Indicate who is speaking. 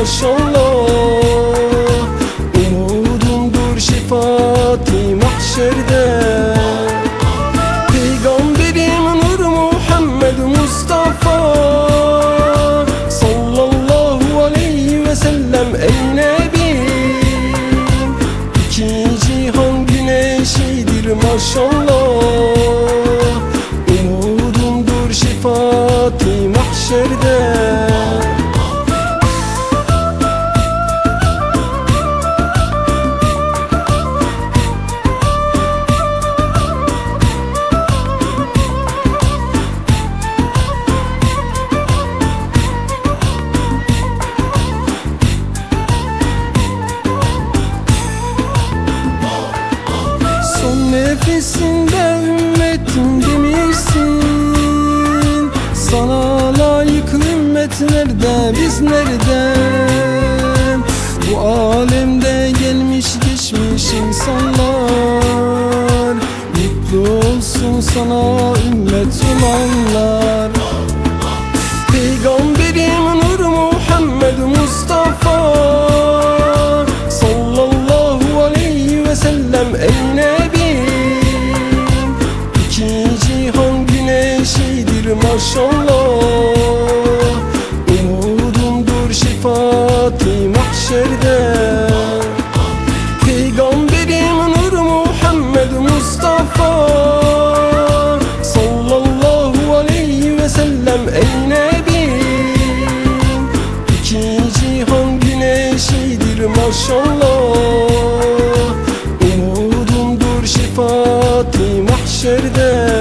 Speaker 1: maşallah Umudumdur şefaati mahşerde. Peygamberim Nur Muhammed Mustafa Sallallahu aleyhi ve sellem ey Nebi. İki cihan güneşidir maşallah. Umudumdur şefaati mahşerde Son nefesinde ümmetim demişsin Sana layık ümmet nerede biz nerede? Bu alemde gelmiş geçmiş insanlar. Mutlu olsun sana ümmet olanlar. Peygamberim Nur Muhammed Mustafa maşallah. Umudumdur şefaati mahşerde. Peygamberim Nur Muhammed Mustafa. Sallallahu aleyhi ve sellem ey Nebi. İki cihan güneşidir maşallah. Umudumdur şefaati mahşerde.